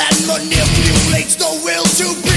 has manipulates the will to be.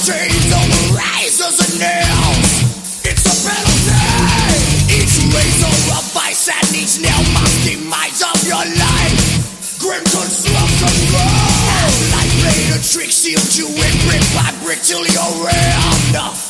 Chains over razors and nails. It's a penalty. Each razor a vice and each nail must demise of your life. Grim construction grow. As light blade a trick sealed you in brick by brick till you're rammed.